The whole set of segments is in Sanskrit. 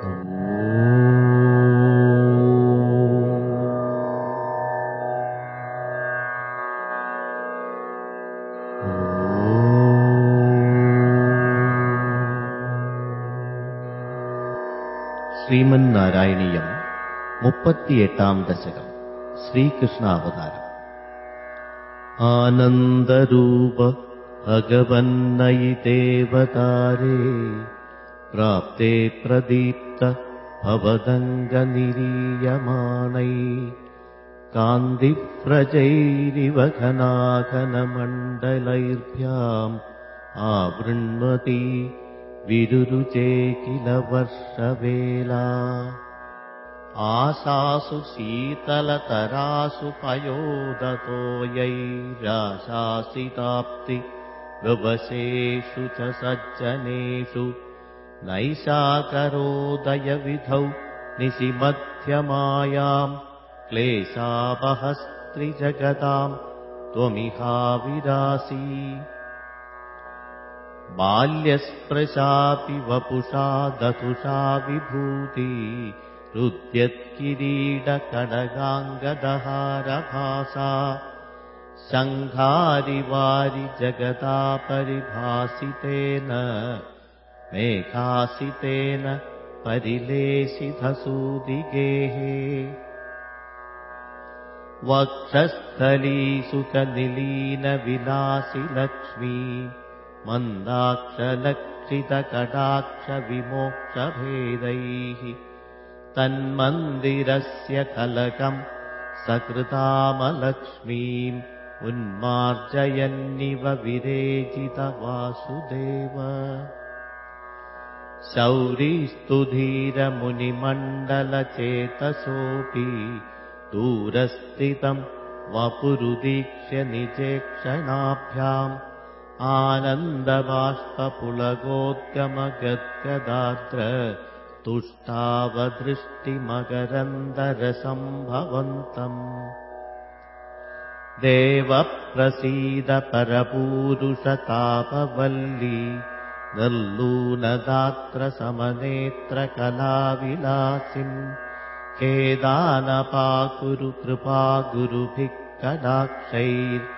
ശ്രീമന്നാരായണീയം മുപ്പത്തിയെട്ടാം ദശകം. ശ്രീകൃഷ്ണാവതാരം. ആനന്ദരൂപ ഭഗവന്നയി ദേവതാരേ प्राप्ते प्रदीप्त भवदङ्गनिरीयमाणै कान्तिव्रजैरिव घनाघनमण्डलैर्भ्याम् आवृण्वती विरुरुचे किल वर्षवेला। आशासु शीतलतरासु पयोदतोयैराशासिताप्ति ववशेषु च सज्जनेषु नैषाकरोदयविधौ निशिमध्यमायाम् क्लेशापहस्त्रिजगताम् त्वमिहाविरासी। बाल्यस्पृशापि वपुषा दतुषा विभूति रुद्यत्किरीडकडगाङ्गदहारभासा शङ्घारिवारि जगता परिभासितेन मेघासितेन परिलेशितसूदिगेः वक्षस्थलीसुखनिलीनविलासि लक्ष्मी मन्दाक्षलक्षितकटाक्षविमोक्षभेदैः तन्मन्दिरस्य कलकम् सकृतामलक्ष्मीम् उन्मार्जयन्निव विरेजितवासुदेव शौरीस्तुधीरमुनिमण्डलचेतसोऽपि दूरस्थितम् वपुरुदीक्ष्य निजेक्षणाभ्याम् आनन्दबाष्पपुलगोद्गमगद्गदात्र तुष्टावदृष्टिमकरन्दरसम्भवन्तम् देवप्रसीदपरपूरुषतापवल्ली निर्लूनदात्रसमनेत्रकलाविलासिम् खेदानपाकुरु कृपा गुरुभिः कडाक्षैर्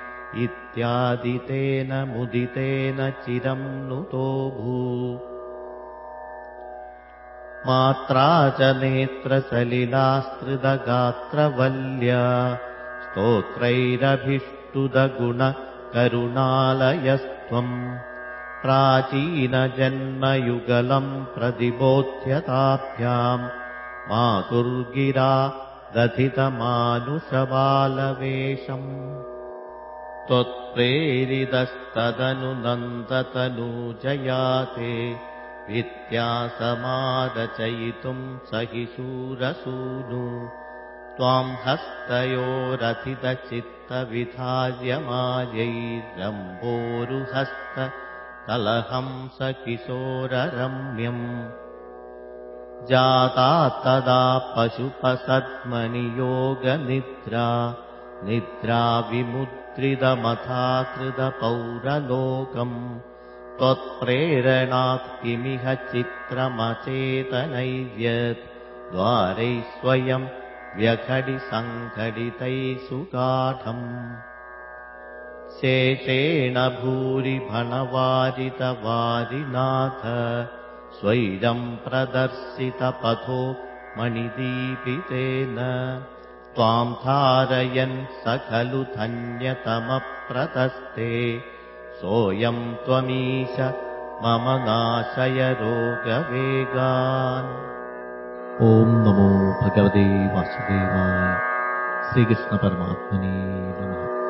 इत्यादितेन मुदितेन चिरम् नुतोभू मात्रा च नेत्रसलिलास्त्रिदगात्रवल्या स्तोत्रैरभिष्टुदगुणकरुणालयस्त्वम् प्राचीनजन्मयुगलम् प्रतिबोध्यताभ्याम् मातुर्गिरा दधितमानुषबालवेषम् त्वत्प्रेरितस्तदनु नन्दतनूजयाते विद्यासमारचयितुम् स हि शूरसूनु त्वाम् हस्तयोरथितचित्तविधार्यमायैरम्बोरुहस्त कलहंस किशोररम्यम् जाता तदा पशुपसद्मनियोगनिद्रा निद्रा विमुद्रितमथाकृतपौरलोकम् त्वत्प्रेरणात् किमिह चित्रमचेतनैर्यत्। द्वारैः स्वयम् व्यघटिसङ्घटितैः सुगाढम् शेषेण भूरिभणवारितवारिनाथ स्वैरम् प्रदर्शितपथो मणिदीपितेन। त्वाम् धारयन् स खलु धन्यतमप्रतस्ते सोऽयम् त्वमीश मम नाशय रोगवेगान् ॐ नमो भगवते वासुदेवाय श्रीकृष्णपरमात्मने नमः